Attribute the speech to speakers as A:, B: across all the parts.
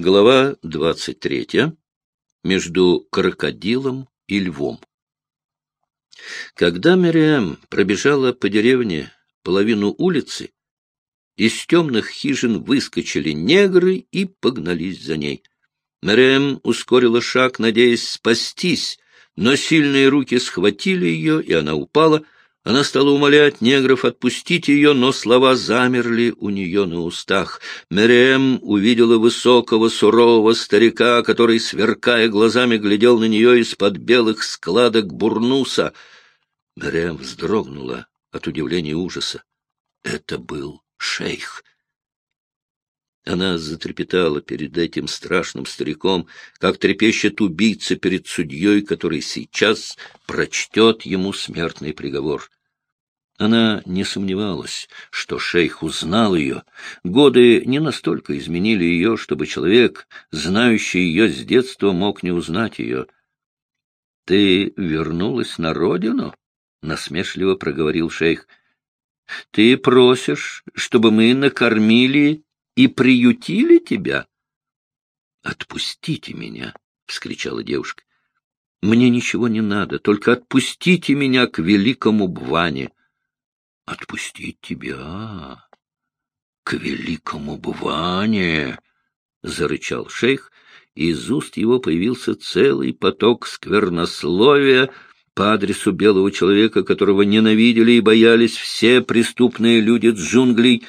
A: Глава двадцать третья. Между крокодилом и львом. Когда Мириам пробежала по деревне половину улицы, из темных хижин выскочили негры и погнались за ней. Мириам ускорила шаг, надеясь спастись, но сильные руки схватили ее, и она упала — она стала умолять негров отпустить ее, но слова замерли у нее на устах. Мерем увидела высокого, сурового старика, который, сверкая глазами, глядел на нее из-под белых складок бурнуса. Мерем вздрогнула от удивления и ужаса. Это был шейх. Она затрепетала перед этим страшным стариком, как трепещет убийца перед судьей, который сейчас прочтет ему смертный приговор. Она не сомневалась, что шейх узнал ее. Годы не настолько изменили ее, чтобы человек, знающий ее с детства, мог не узнать ее. — Ты вернулась на родину? — насмешливо проговорил шейх. — Ты просишь, чтобы мы накормили и приютили тебя? — Отпустите меня! — вскричала девушка. — Мне ничего не надо, только отпустите меня к великому Бване. — отпустить тебя к великому быванию, — зарычал шейх, и из уст его появился целый поток сквернословия по адресу белого человека, которого ненавидели и боялись все преступные люди джунглей.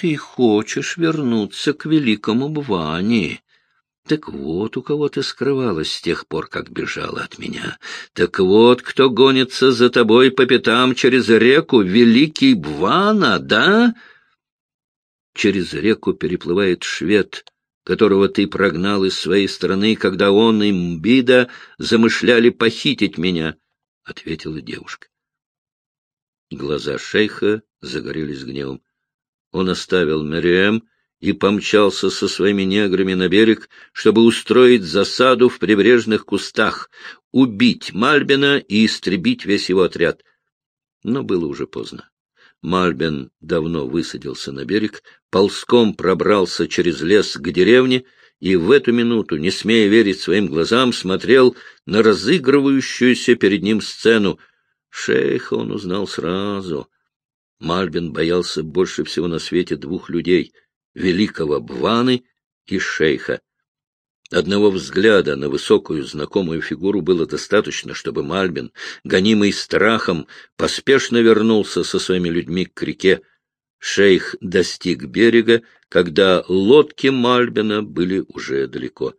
A: Ты хочешь вернуться к великому Бвани? Так вот, у кого ты скрывалась с тех пор, как бежала от меня. Так вот, кто гонится за тобой по пятам через реку, великий Бвана, да? Через реку переплывает швед, которого ты прогнал из своей страны, когда он и Мбида замышляли похитить меня, — ответила девушка. Глаза шейха загорелись гневом. Он оставил Мериэм и помчался со своими неграми на берег, чтобы устроить засаду в прибрежных кустах, убить Мальбина и истребить весь его отряд. Но было уже поздно. Мальбин давно высадился на берег, ползком пробрался через лес к деревне и в эту минуту, не смея верить своим глазам, смотрел на разыгрывающуюся перед ним сцену. Шейха он узнал сразу. Мальбин боялся больше всего на свете двух людей — великого Бваны и шейха. Одного взгляда на высокую знакомую фигуру было достаточно, чтобы Мальбин, гонимый страхом, поспешно вернулся со своими людьми к реке. Шейх достиг берега, когда лодки Мальбина были уже далеко.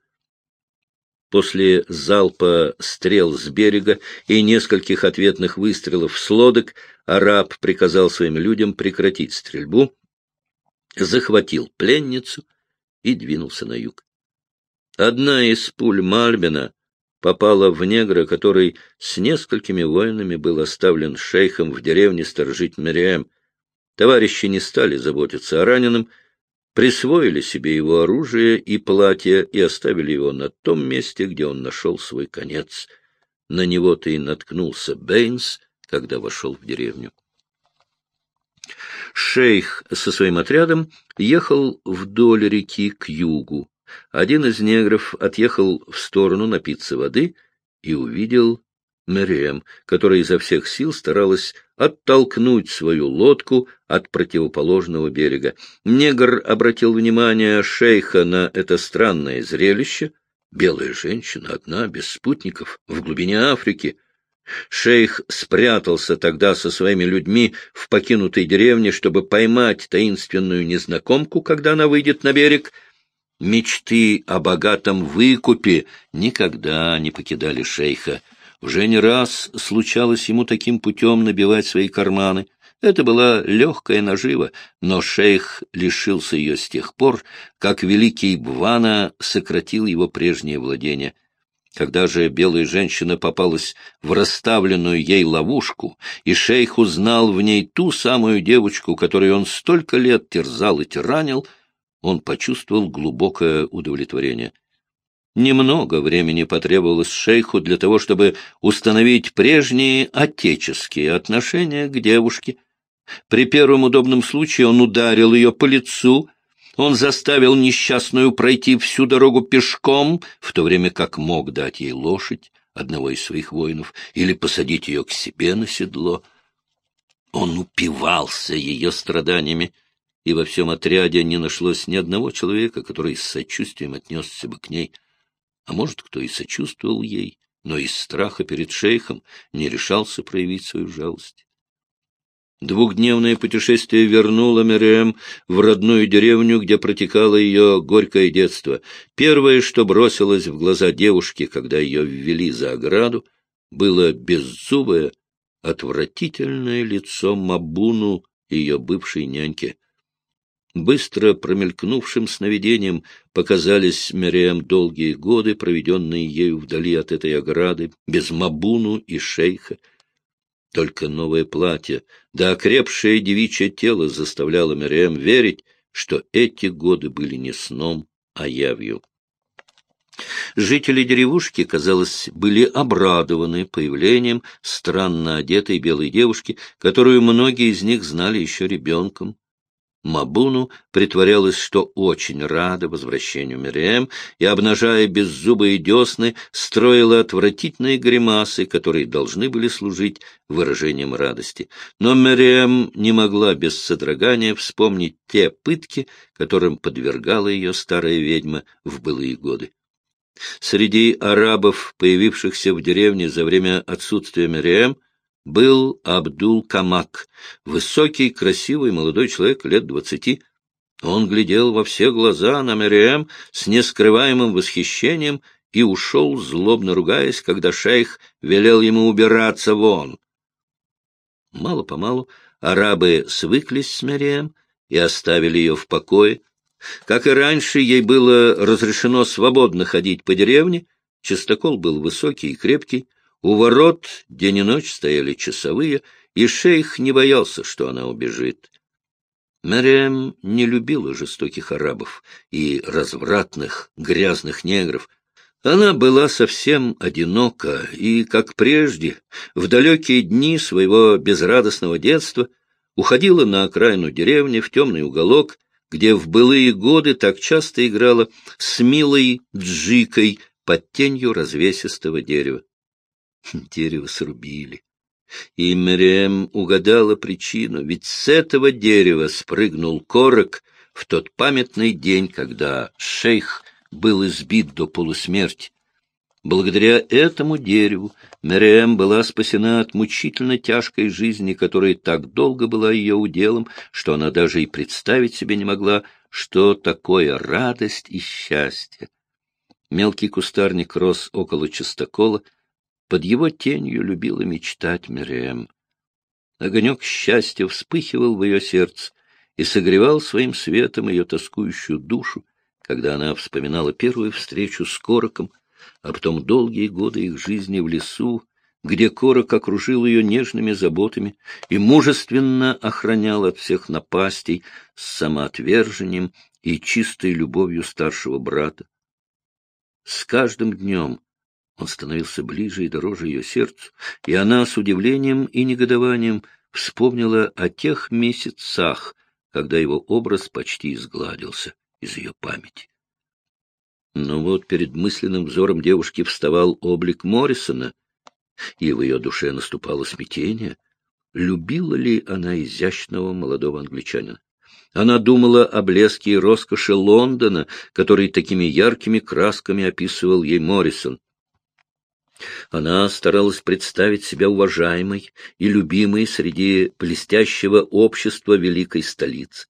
A: После залпа стрел с берега и нескольких ответных выстрелов с лодок араб приказал своим людям прекратить стрельбу захватил пленницу и двинулся на юг. Одна из пуль Мальбина попала в негра, который с несколькими воинами был оставлен шейхом в деревне сторожить Мириэм. Товарищи не стали заботиться о раненом, присвоили себе его оружие и платье и оставили его на том месте, где он нашел свой конец. На него-то и наткнулся Бэйнс, когда вошел в деревню. Шейх со своим отрядом ехал вдоль реки к югу. Один из негров отъехал в сторону напиться воды и увидел Мерем, которая изо всех сил старалась оттолкнуть свою лодку от противоположного берега. Негр обратил внимание шейха на это странное зрелище. Белая женщина, одна, без спутников, в глубине Африки — Шейх спрятался тогда со своими людьми в покинутой деревне, чтобы поймать таинственную незнакомку, когда она выйдет на берег. Мечты о богатом выкупе никогда не покидали шейха. Уже не раз случалось ему таким путем набивать свои карманы. Это была легкая нажива, но шейх лишился ее с тех пор, как великий Бвана сократил его прежнее владение — когда же белая женщина попалась в расставленную ей ловушку, и шейх узнал в ней ту самую девочку, которую он столько лет терзал и тиранил, он почувствовал глубокое удовлетворение. Немного времени потребовалось шейху для того, чтобы установить прежние отеческие отношения к девушке. При первом удобном случае он ударил ее по лицу, Он заставил несчастную пройти всю дорогу пешком, в то время как мог дать ей лошадь одного из своих воинов или посадить ее к себе на седло. Он упивался ее страданиями, и во всем отряде не нашлось ни одного человека, который с сочувствием отнесся бы к ней. А может, кто и сочувствовал ей, но из страха перед шейхом не решался проявить свою жалость. Двухдневное путешествие вернуло Мириэм в родную деревню, где протекало ее горькое детство. Первое, что бросилось в глаза девушки, когда ее ввели за ограду, было беззубое, отвратительное лицо Мабуну, ее бывшей няньки. Быстро промелькнувшим сновидением показались Мириэм долгие годы, проведенные ею вдали от этой ограды, без Мабуну и шейха. Только новое платье, да окрепшее девичье тело заставляло Мириэм верить, что эти годы были не сном, а явью. Жители деревушки, казалось, были обрадованы появлением странно одетой белой девушки, которую многие из них знали еще ребенком. Мабуну притворялась, что очень рада возвращению Мириэм, и, обнажая беззубые десны, строила отвратительные гримасы, которые должны были служить выражением радости. Но Мириэм не могла без содрогания вспомнить те пытки, которым подвергала ее старая ведьма в былые годы. Среди арабов, появившихся в деревне за время отсутствия Мириэм, был Абдул-Камак, высокий, красивый молодой человек лет двадцати. Он глядел во все глаза на Мериэм с нескрываемым восхищением и ушел, злобно ругаясь, когда шейх велел ему убираться вон. Мало-помалу арабы свыклись с Мериэм и оставили ее в покое. Как и раньше, ей было разрешено свободно ходить по деревне, Чистокол был высокий и крепкий, у ворот день и ночь стояли часовые, и шейх не боялся, что она убежит. Мариам не любила жестоких арабов и развратных, грязных негров. Она была совсем одинока и, как прежде, в далекие дни своего безрадостного детства уходила на окраину деревни в темный уголок, где в былые годы так часто играла с милой джикой под тенью развесистого дерева. Дерево срубили. И Мериэм угадала причину, ведь с этого дерева спрыгнул корок в тот памятный день, когда шейх был избит до полусмерти. Благодаря этому дереву Мериэм была спасена от мучительно тяжкой жизни, которая так долго была ее уделом, что она даже и представить себе не могла, что такое радость и счастье. Мелкий кустарник рос около частокола, под его тенью любила мечтать Мириэм. Огонек счастья вспыхивал в ее сердце и согревал своим светом ее тоскующую душу, когда она вспоминала первую встречу с Короком, а потом долгие годы их жизни в лесу, где Корок окружил ее нежными заботами и мужественно охранял от всех напастей с самоотвержением и чистой любовью старшего брата. С каждым днем он становился ближе и дороже ее сердцу, и она с удивлением и негодованием вспомнила о тех месяцах, когда его образ почти изгладился из ее памяти. Но вот перед мысленным взором девушки вставал облик Моррисона, и в ее душе наступало смятение. Любила ли она изящного молодого англичанина? Она думала о блеске и роскоши Лондона, который такими яркими красками описывал ей Моррисон. Она старалась представить себя уважаемой и любимой среди блестящего общества великой столицы.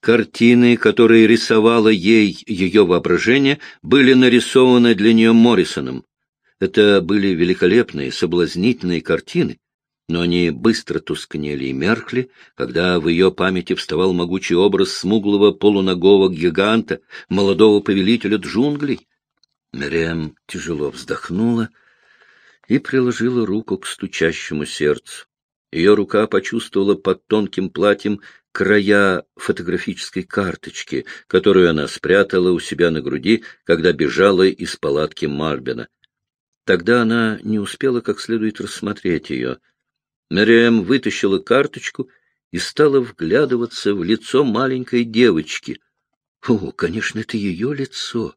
A: Картины, которые рисовала ей ее воображение, были нарисованы для нее Моррисоном. Это были великолепные, соблазнительные картины, но они быстро тускнели и меркли, когда в ее памяти вставал могучий образ смуглого полуногого гиганта, молодого повелителя джунглей. Мерем тяжело вздохнула — и приложила руку к стучащему сердцу. Ее рука почувствовала под тонким платьем края фотографической карточки, которую она спрятала у себя на груди, когда бежала из палатки Марбина. Тогда она не успела как следует рассмотреть ее. Мэриэм вытащила карточку и стала вглядываться в лицо маленькой девочки. О, конечно, это ее лицо.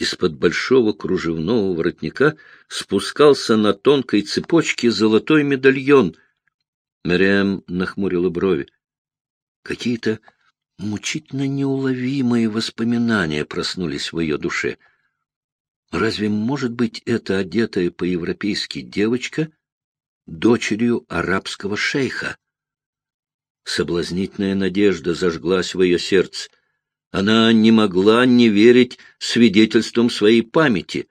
A: Из-под большого кружевного воротника спускался на тонкой цепочке золотой медальон. Мариам нахмурила брови. Какие-то мучительно неуловимые воспоминания проснулись в ее душе. Разве может быть эта одетая по-европейски девочка дочерью арабского шейха? Соблазнительная надежда зажглась в ее сердце. Она не могла не верить свидетельствам своей памяти.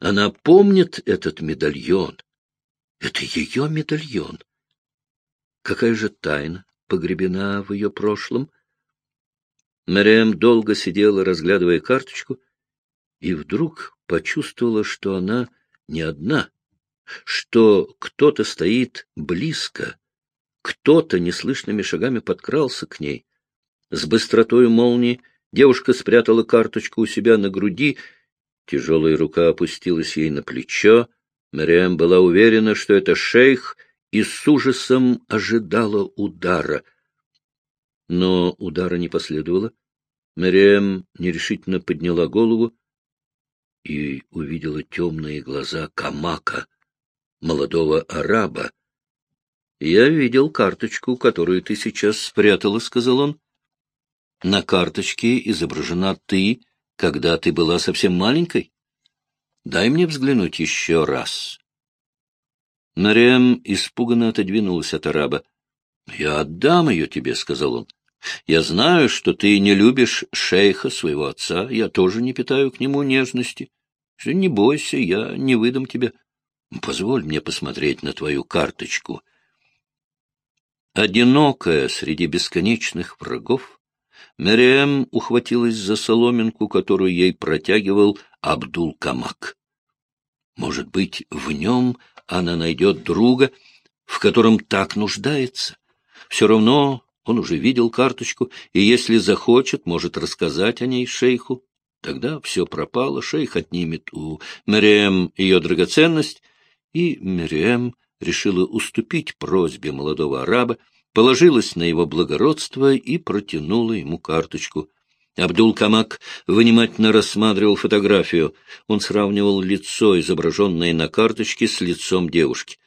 A: Она помнит этот медальон. Это ее медальон. Какая же тайна погребена в ее прошлом? Мэриэм долго сидела, разглядывая карточку, и вдруг почувствовала, что она не одна, что кто-то стоит близко, кто-то неслышными шагами подкрался к ней. С быстротой молнии девушка спрятала карточку у себя на груди, тяжелая рука опустилась ей на плечо. Мариам была уверена, что это шейх, и с ужасом ожидала удара. Но удара не последовало. Мариам нерешительно подняла голову и увидела темные глаза Камака, молодого араба. — Я видел карточку, которую ты сейчас спрятала, — сказал он. На карточке изображена ты, когда ты была совсем маленькой. Дай мне взглянуть еще раз. Мариам испуганно отодвинулась от араба. — Я отдам ее тебе, — сказал он. — Я знаю, что ты не любишь шейха, своего отца. Я тоже не питаю к нему нежности. Не бойся, я не выдам тебя. Позволь мне посмотреть на твою карточку. Одинокая среди бесконечных врагов, Мериэм ухватилась за соломинку, которую ей протягивал Абдул-Камак. Может быть, в нем она найдет друга, в котором так нуждается. Все равно он уже видел карточку, и если захочет, может рассказать о ней шейху. Тогда все пропало, шейх отнимет у Мериэм ее драгоценность, и Мериэм решила уступить просьбе молодого араба, положилась на его благородство и протянула ему карточку. Абдул-Камак внимательно рассматривал фотографию. Он сравнивал лицо, изображенное на карточке, с лицом девушки.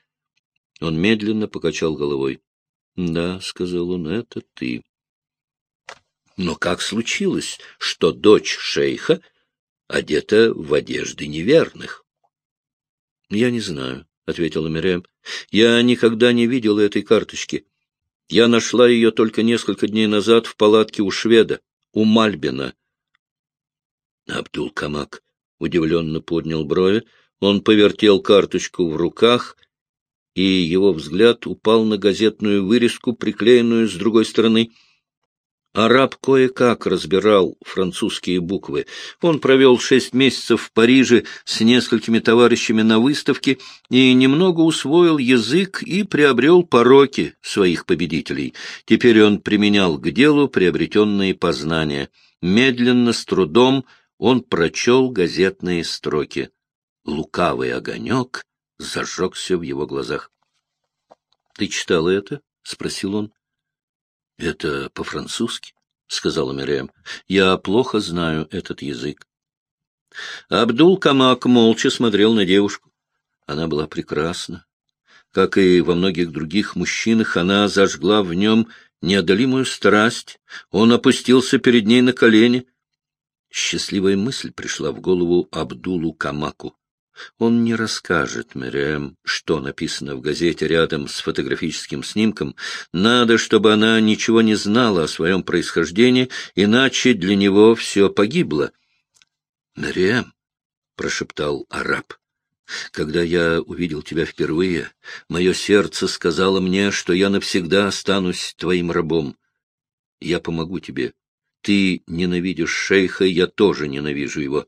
A: Он медленно покачал головой. — Да, — сказал он, — это ты. Но как случилось, что дочь шейха одета в одежды неверных? — Я не знаю, — ответила Мириам. — Я никогда не видела этой карточки. Я нашла ее только несколько дней назад в палатке у шведа, у Мальбина. Абдул-Камак удивленно поднял брови. Он повертел карточку в руках, и его взгляд упал на газетную вырезку, приклеенную с другой стороны — Араб кое-как разбирал французские буквы. Он провел шесть месяцев в Париже с несколькими товарищами на выставке и немного усвоил язык и приобрел пороки своих победителей. Теперь он применял к делу приобретенные познания. Медленно, с трудом, он прочел газетные строки. Лукавый огонек зажегся в его глазах. — Ты читал это? — спросил он. — Это по-французски, — сказала Мириам. — Я плохо знаю этот язык. Абдул-Камак молча смотрел на девушку. Она была прекрасна. Как и во многих других мужчинах, она зажгла в нем неодолимую страсть. Он опустился перед ней на колени. Счастливая мысль пришла в голову Абдулу Камаку. Он не расскажет Мэриэм, что написано в газете рядом с фотографическим снимком. Надо, чтобы она ничего не знала о своем происхождении, иначе для него все погибло. — Мэриэм, — прошептал араб, — когда я увидел тебя впервые, мое сердце сказало мне, что я навсегда останусь твоим рабом. Я помогу тебе. Ты ненавидишь шейха, я тоже ненавижу его.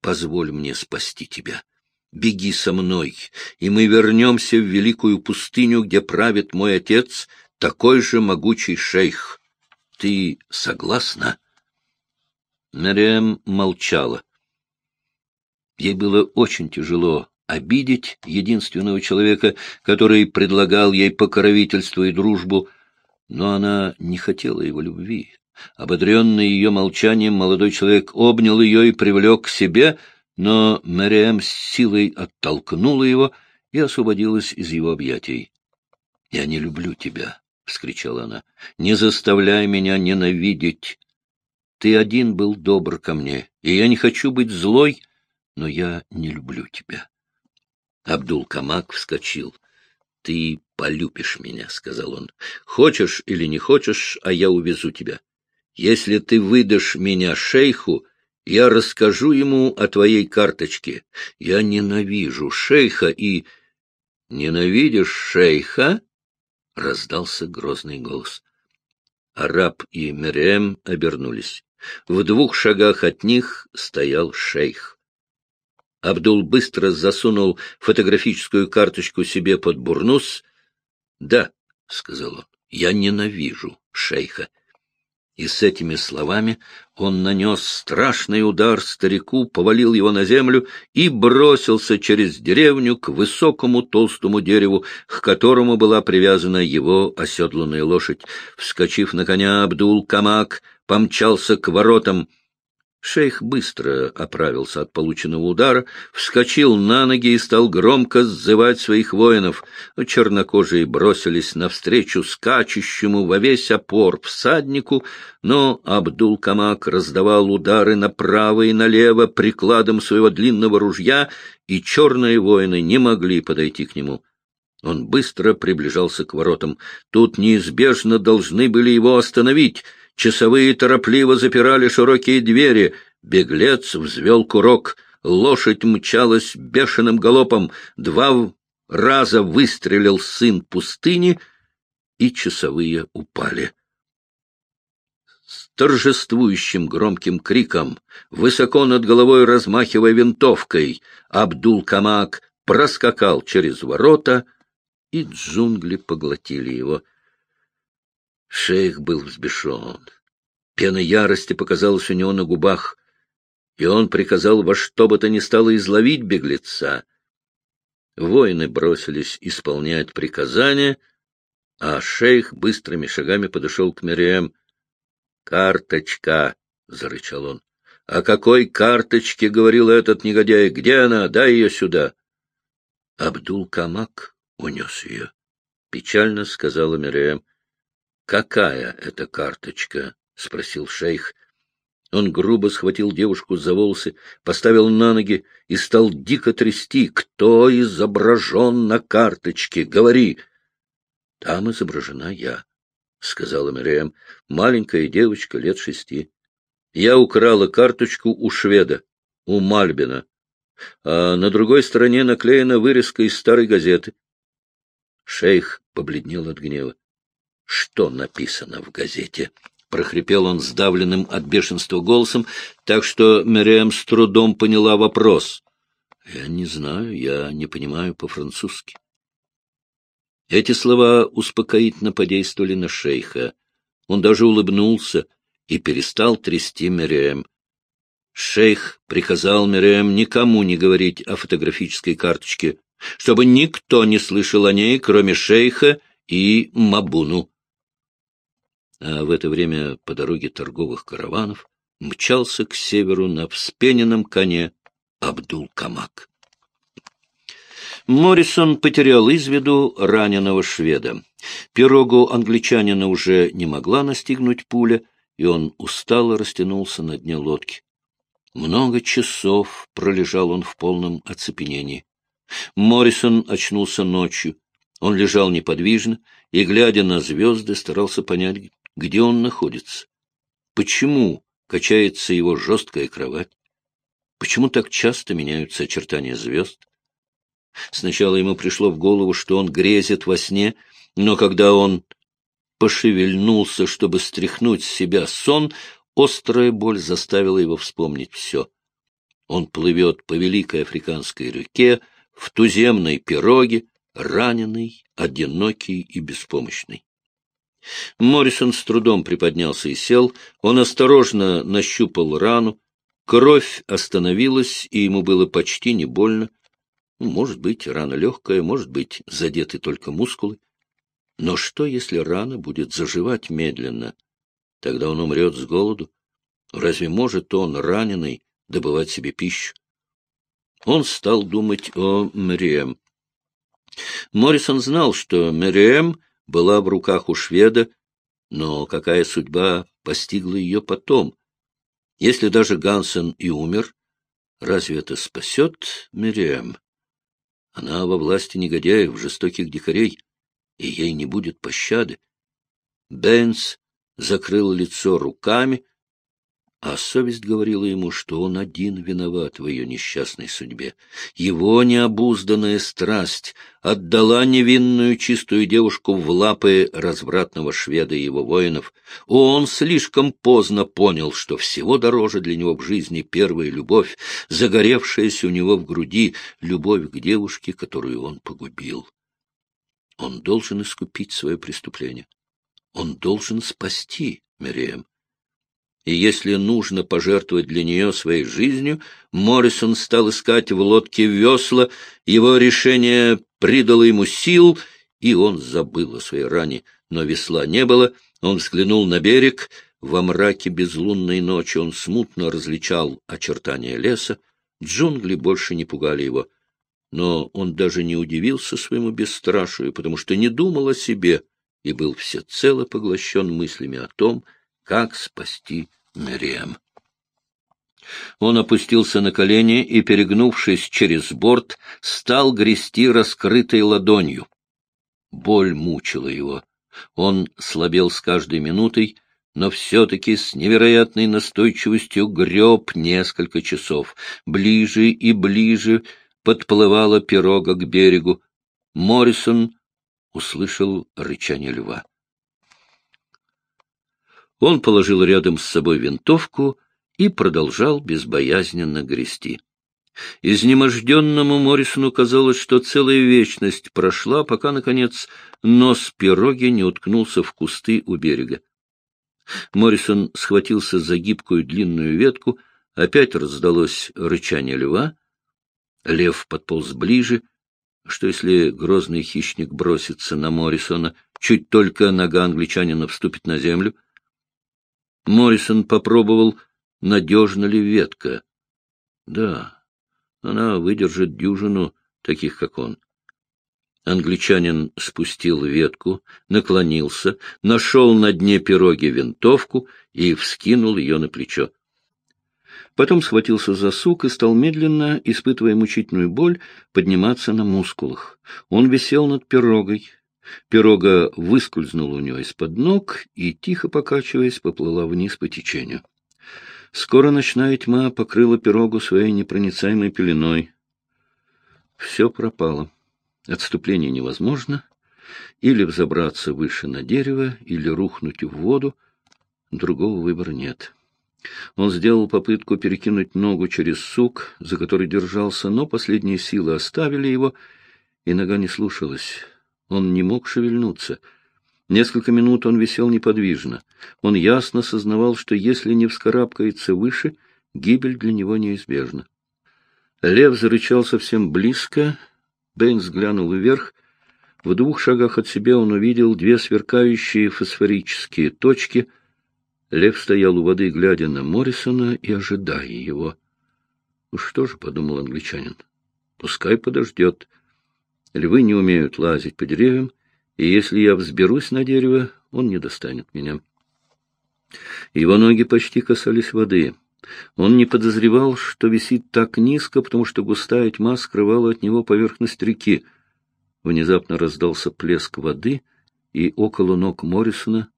A: Позволь мне спасти тебя. Беги со мной, и мы вернемся в великую пустыню, где правит мой отец, такой же могучий шейх. Ты согласна? Мариэм молчала. Ей было очень тяжело обидеть единственного человека, который предлагал ей покровительство и дружбу, но она не хотела его любви. Ободренный ее молчанием, молодой человек обнял ее и привлек к себе, но Мэриэм с силой оттолкнула его и освободилась из его объятий. — Я не люблю тебя, — вскричала она. — Не заставляй меня ненавидеть. Ты один был добр ко мне, и я не хочу быть злой, но я не люблю тебя. Абдул-Камак вскочил. — Ты полюбишь меня, — сказал он. — Хочешь или не хочешь, а я увезу тебя. Если ты выдашь меня шейху, я расскажу ему о твоей карточке. Я ненавижу шейха и... — Ненавидишь шейха? — раздался грозный голос. Араб и Мерем обернулись. В двух шагах от них стоял шейх. Абдул быстро засунул фотографическую карточку себе под бурнус. — Да, — сказал он, — я ненавижу шейха. И с этими словами он нанес страшный удар старику, повалил его на землю и бросился через деревню к высокому толстому дереву, к которому была привязана его оседланная лошадь. Вскочив на коня, Абдул-Камак помчался к воротам. Шейх быстро оправился от полученного удара, вскочил на ноги и стал громко сзывать своих воинов. Чернокожие бросились навстречу скачущему во весь опор всаднику, но Абдул-Камак раздавал удары направо и налево прикладом своего длинного ружья, и черные воины не могли подойти к нему. Он быстро приближался к воротам. Тут неизбежно должны были его остановить — Часовые торопливо запирали широкие двери. Беглец взвел курок. Лошадь мчалась бешеным галопом. Два раза выстрелил сын пустыни, и часовые упали. С торжествующим громким криком, высоко над головой размахивая винтовкой, Абдул-Камак проскакал через ворота, и джунгли поглотили его. Шейх был взбешен. Пена ярости показалась у него на губах, и он приказал во что бы то ни стало изловить беглеца. Воины бросились исполнять приказания, а шейх быстрыми шагами подошел к Мириэм. «Карточка!» — зарычал он. «О какой карточке?» — говорил этот негодяй. «Где она? Дай ее сюда!» Абдул-Камак унес ее. Печально сказала Мириэм. «Какая это карточка?» — спросил шейх. Он грубо схватил девушку за волосы, поставил на ноги и стал дико трясти. «Кто изображен на карточке? Говори!» «Там изображена я», — сказала Мириэм, — «маленькая девочка лет шести. Я украла карточку у шведа, у Мальбина, а на другой стороне наклеена вырезка из старой газеты». Шейх побледнел от гнева что написано в газете. Прохрипел он сдавленным от бешенства голосом, так что Мериэм с трудом поняла вопрос. — Я не знаю, я не понимаю по-французски. Эти слова успокоительно подействовали на шейха. Он даже улыбнулся и перестал трясти Мериэм. Шейх приказал Мериэм никому не говорить о фотографической карточке, чтобы никто не слышал о ней, кроме шейха и Мабуну а в это время по дороге торговых караванов мчался к северу на вспененном коне Абдул-Камак. Моррисон потерял из виду раненого шведа. Пирогу англичанина уже не могла настигнуть пуля, и он устало растянулся на дне лодки. Много часов пролежал он в полном оцепенении. Моррисон очнулся ночью. Он лежал неподвижно и, глядя на звезды, старался понять, где он находится, почему качается его жесткая кровать, почему так часто меняются очертания звезд. Сначала ему пришло в голову, что он грезит во сне, но когда он пошевельнулся, чтобы стряхнуть с себя сон, острая боль заставила его вспомнить все. Он плывет по великой африканской реке, в туземной пироге, раненый, одинокий и беспомощный. Моррисон с трудом приподнялся и сел. Он осторожно нащупал рану. Кровь остановилась, и ему было почти не больно. Может быть, рана легкая, может быть, задеты только мускулы. Но что, если рана будет заживать медленно? Тогда он умрет с голоду. Разве может он, раненый, добывать себе пищу? Он стал думать о Мэриэм. Моррисон знал, что Мэриэм была в руках у шведа, но какая судьба постигла ее потом? Если даже Гансен и умер, разве это спасет Мэриэм? Она во власти негодяев, жестоких дикарей, и ей не будет пощады. Бенс закрыл лицо руками, а совесть говорила ему, что он один виноват в ее несчастной судьбе. Его необузданная страсть отдала невинную чистую девушку в лапы развратного шведа и его воинов. Он слишком поздно понял, что всего дороже для него в жизни первая любовь, загоревшаяся у него в груди, любовь к девушке, которую он погубил. Он должен искупить свое преступление. Он должен спасти Мириэм и если нужно пожертвовать для нее своей жизнью, Моррисон стал искать в лодке весла, его решение придало ему сил, и он забыл о своей ране, но весла не было, он взглянул на берег, во мраке безлунной ночи он смутно различал очертания леса, джунгли больше не пугали его, но он даже не удивился своему бесстрашию, потому что не думал о себе и был всецело поглощен мыслями о том, как спасти Мериэм. Он опустился на колени и, перегнувшись через борт, стал грести раскрытой ладонью. Боль мучила его. Он слабел с каждой минутой, но все-таки с невероятной настойчивостью греб несколько часов. Ближе и ближе подплывала пирога к берегу. Моррисон услышал рычание льва. Он положил рядом с собой винтовку и продолжал безбоязненно грести. Изнеможденному Моррисону казалось, что целая вечность прошла, пока, наконец, нос пироги не уткнулся в кусты у берега. Моррисон схватился за гибкую длинную ветку, опять раздалось рычание льва. Лев подполз ближе. Что если грозный хищник бросится на Моррисона, чуть только нога англичанина вступит на землю — Моррисон попробовал, надежна ли ветка. Да, она выдержит дюжину таких, как он. Англичанин спустил ветку, наклонился, нашел на дне пироги винтовку и вскинул ее на плечо. Потом схватился за сук и стал медленно, испытывая мучительную боль, подниматься на мускулах. Он висел над пирогой, Пирога выскользнула у него из-под ног и, тихо покачиваясь, поплыла вниз по течению. Скоро ночная тьма покрыла пирогу своей непроницаемой пеленой. Все пропало. Отступление невозможно. Или взобраться выше на дерево, или рухнуть в воду. Другого выбора нет. Он сделал попытку перекинуть ногу через сук, за который держался, но последние силы оставили его, и нога не слушалась. Он не мог шевельнуться. Несколько минут он висел неподвижно. Он ясно сознавал, что если не вскарабкается выше, гибель для него неизбежна. Лев зарычал совсем близко. Бэйнс глянул вверх. В двух шагах от себя он увидел две сверкающие фосфорические точки. Лев стоял у воды, глядя на Моррисона и ожидая его. «Ну что же», — подумал англичанин, — «пускай подождет». Львы не умеют лазить по деревьям, и если я взберусь на дерево, он не достанет меня. Его ноги почти касались воды. Он не подозревал, что висит так низко, потому что густая тьма скрывала от него поверхность реки. Внезапно раздался плеск воды, и около ног Моррисона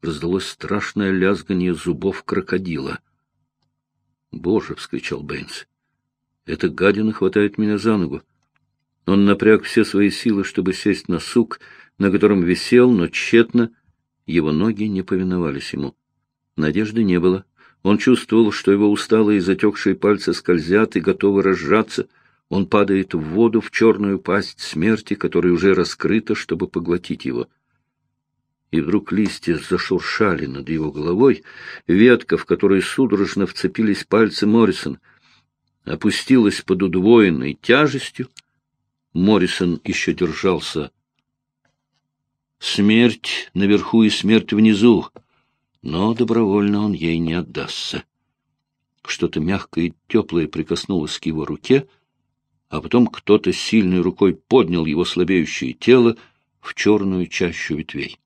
A: раздалось страшное лязганье зубов крокодила. «Боже!» — вскричал Бэйнс. «Эта гадина хватает меня за ногу. Он напряг все свои силы, чтобы сесть на сук, на котором висел, но тщетно. Его ноги не повиновались ему. Надежды не было. Он чувствовал, что его усталые затекшие пальцы скользят и готовы разжаться. Он падает в воду, в черную пасть смерти, которая уже раскрыта, чтобы поглотить его. И вдруг листья зашуршали над его головой. Ветка, в которой судорожно вцепились пальцы Моррисон, опустилась под удвоенной тяжестью, Моррисон еще держался. Смерть наверху и смерть внизу. но добровольно он ей не отдастся. Что-то мягкое и теплое прикоснулось к его руке, а потом кто-то сильной рукой поднял его слабеющее тело в черную чащу ветвей.